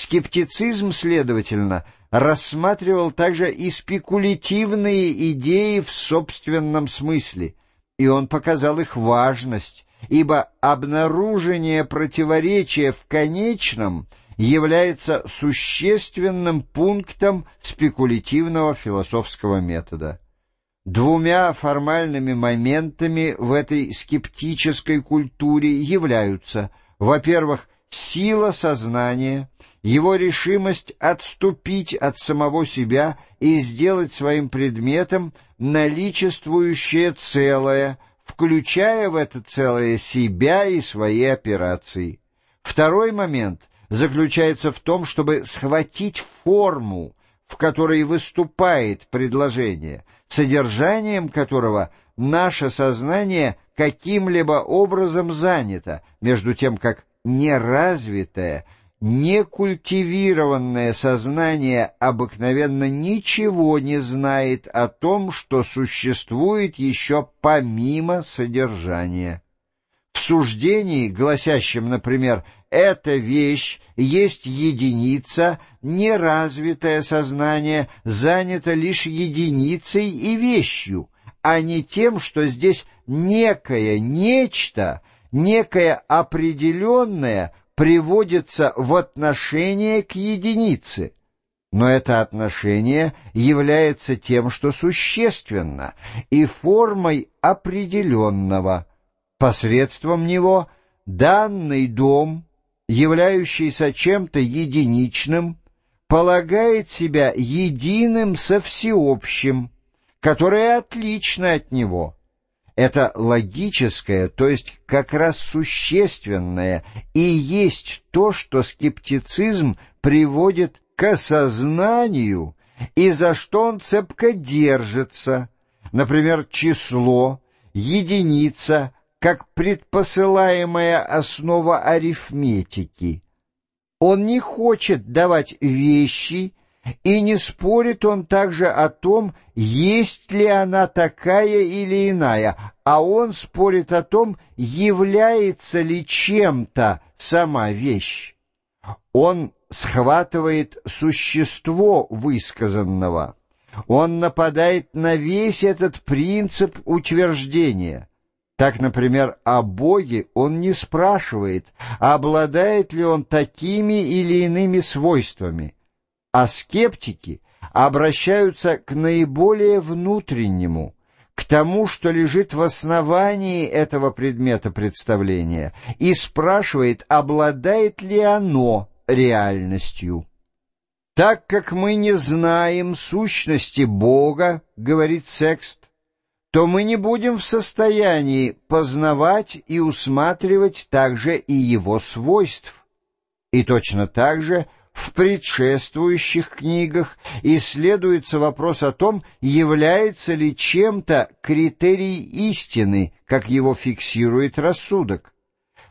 Скептицизм, следовательно, рассматривал также и спекулятивные идеи в собственном смысле, и он показал их важность, ибо обнаружение противоречия в конечном является существенным пунктом спекулятивного философского метода. Двумя формальными моментами в этой скептической культуре являются, во-первых, сила сознания, его решимость отступить от самого себя и сделать своим предметом наличествующее целое, включая в это целое себя и свои операции. Второй момент заключается в том, чтобы схватить форму, в которой выступает предложение, содержанием которого наше сознание каким-либо образом занято, между тем как неразвитое, некультивированное сознание обыкновенно ничего не знает о том, что существует еще помимо содержания. В суждении, гласящем, например, «эта вещь есть единица», неразвитое сознание занято лишь единицей и вещью, а не тем, что здесь некое нечто, некое определенное приводится в отношение к единице. Но это отношение является тем, что существенно, и формой определенного. Посредством него данный дом, являющийся чем-то единичным, полагает себя единым со всеобщим, которое отлично от него. Это логическое, то есть как раз существенное, и есть то, что скептицизм приводит к осознанию, и за что он цепко держится. Например, число, единица, как предпосылаемая основа арифметики. Он не хочет давать вещи, и не спорит он также о том, есть ли она такая или иная, а он спорит о том, является ли чем-то сама вещь. Он схватывает существо высказанного. Он нападает на весь этот принцип утверждения. Так, например, о Боге он не спрашивает, обладает ли он такими или иными свойствами, а скептики обращаются к наиболее внутреннему, к тому, что лежит в основании этого предмета представления, и спрашивает, обладает ли оно реальностью. Так как мы не знаем сущности Бога, говорит Секст, то мы не будем в состоянии познавать и усматривать также и его свойств. И точно так же в предшествующих книгах исследуется вопрос о том, является ли чем-то критерий истины, как его фиксирует рассудок.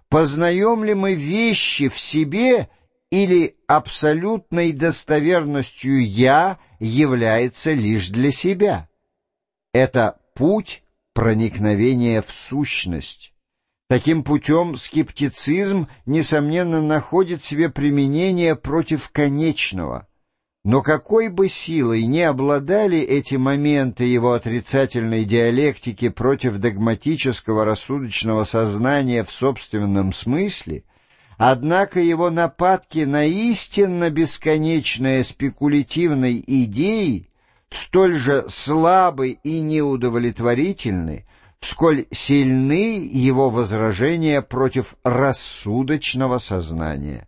Познаем ли мы вещи в себе или абсолютной достоверностью «я» является лишь для себя? Это путь проникновения в сущность. Таким путем скептицизм, несомненно, находит себе применение против конечного. Но какой бы силой не обладали эти моменты его отрицательной диалектики против догматического рассудочного сознания в собственном смысле, однако его нападки на истинно бесконечное спекулятивной идеи столь же слабы и неудовлетворительны, сколь сильны его возражения против рассудочного сознания.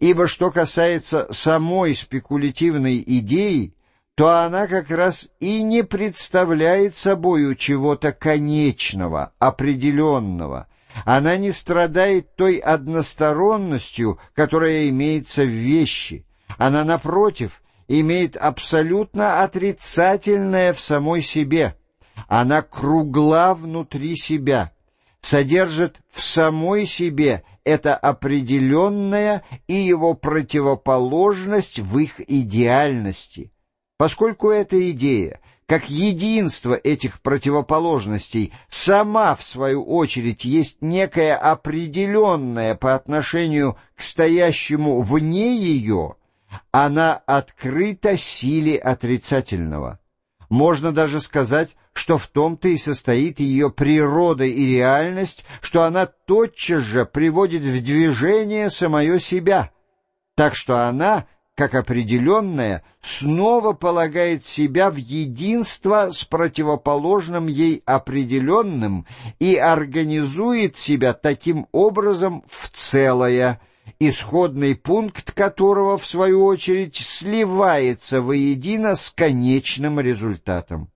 Ибо что касается самой спекулятивной идеи, то она как раз и не представляет собою чего-то конечного, определенного. Она не страдает той односторонностью, которая имеется в вещи. Она, напротив, имеет абсолютно отрицательное в самой себе. Она кругла внутри себя, содержит в самой себе это определенное и его противоположность в их идеальности. Поскольку эта идея, как единство этих противоположностей, сама, в свою очередь, есть некое определенное по отношению к стоящему вне ее — Она открыта силе отрицательного. Можно даже сказать, что в том-то и состоит ее природа и реальность, что она тотчас же приводит в движение самое себя, так что она, как определенная, снова полагает себя в единство с противоположным ей определенным и организует себя таким образом в целое, исходный пункт которого, в свою очередь, сливается воедино с конечным результатом.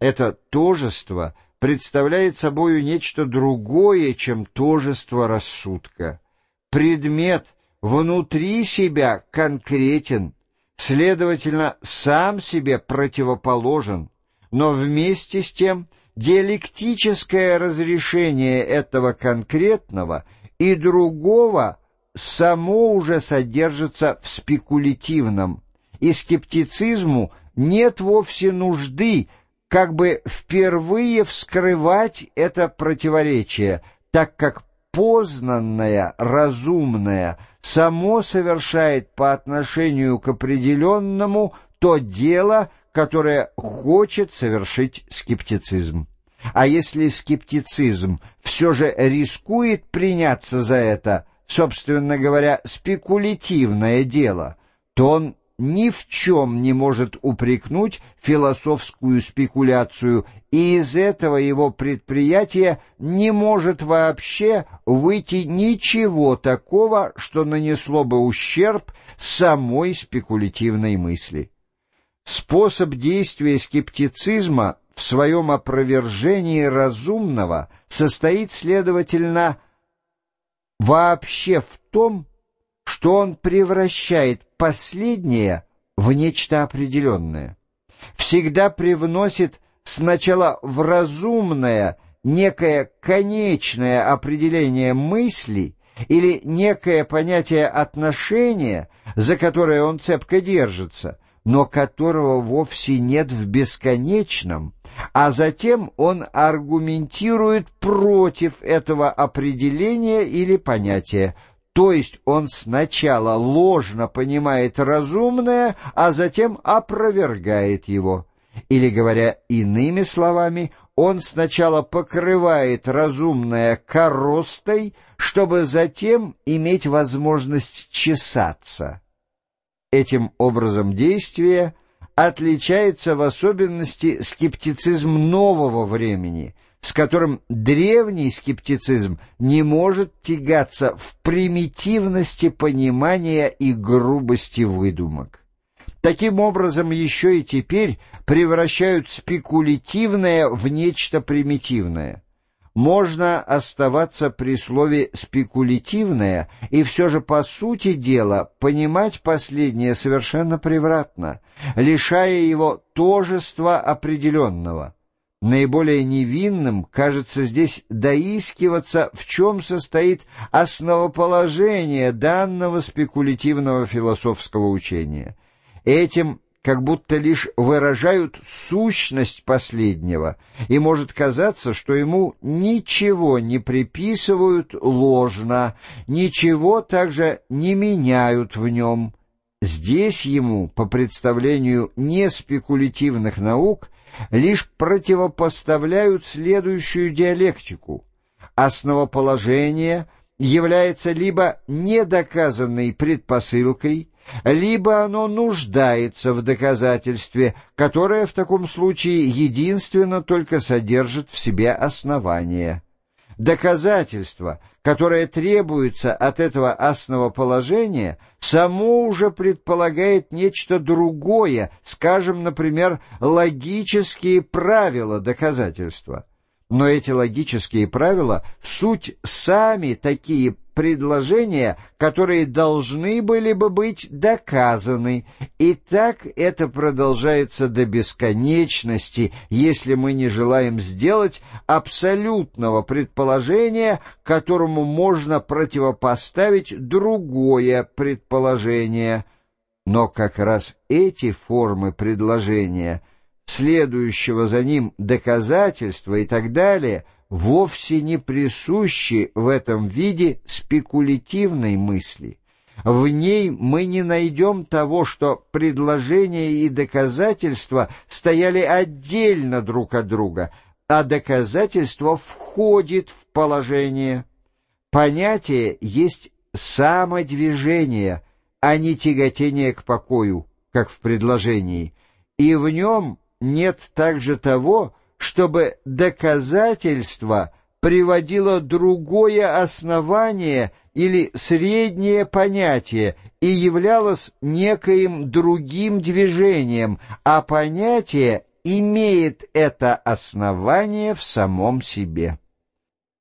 Это тожество представляет собою нечто другое, чем тожество рассудка. Предмет внутри себя конкретен, следовательно, сам себе противоположен, но вместе с тем диалектическое разрешение этого конкретного и другого само уже содержится в спекулятивном, и скептицизму нет вовсе нужды как бы впервые вскрывать это противоречие, так как познанное, разумное само совершает по отношению к определенному то дело, которое хочет совершить скептицизм. А если скептицизм все же рискует приняться за это, собственно говоря, спекулятивное дело, то он ни в чем не может упрекнуть философскую спекуляцию, и из этого его предприятия не может вообще выйти ничего такого, что нанесло бы ущерб самой спекулятивной мысли. Способ действия скептицизма в своем опровержении разумного состоит, следовательно, вообще в том, что он превращает последнее в нечто определенное. Всегда привносит сначала в разумное некое конечное определение мысли или некое понятие отношения, за которое он цепко держится, но которого вовсе нет в бесконечном, а затем он аргументирует против этого определения или понятия, то есть он сначала ложно понимает разумное, а затем опровергает его. Или, говоря иными словами, он сначала покрывает разумное коростой, чтобы затем иметь возможность чесаться. Этим образом действия отличается в особенности скептицизм нового времени — с которым древний скептицизм не может тягаться в примитивности понимания и грубости выдумок. Таким образом, еще и теперь превращают спекулятивное в нечто примитивное. Можно оставаться при слове «спекулятивное» и все же по сути дела понимать последнее совершенно превратно, лишая его тожества определенного – Наиболее невинным кажется здесь доискиваться, в чем состоит основоположение данного спекулятивного философского учения. Этим как будто лишь выражают сущность последнего, и может казаться, что ему ничего не приписывают ложно, ничего также не меняют в нем. Здесь ему, по представлению неспекулятивных наук, лишь противопоставляют следующую диалектику. Основоположение является либо недоказанной предпосылкой, либо оно нуждается в доказательстве, которое в таком случае единственно только содержит в себе основание. Доказательство, которое требуется от этого основоположения, само уже предполагает нечто другое, скажем, например, логические правила доказательства. Но эти логические правила — суть сами такие предложения, которые должны были бы быть доказаны, и так это продолжается до бесконечности, если мы не желаем сделать абсолютного предположения, которому можно противопоставить другое предположение. Но как раз эти формы предложения, следующего за ним доказательства и так далее — вовсе не присущи в этом виде спекулятивной мысли. В ней мы не найдем того, что предложения и доказательства стояли отдельно друг от друга, а доказательство входит в положение. Понятие есть самодвижение, а не тяготение к покою, как в предложении, и в нем нет также того, чтобы доказательство приводило другое основание или среднее понятие и являлось некоим другим движением, а понятие имеет это основание в самом себе.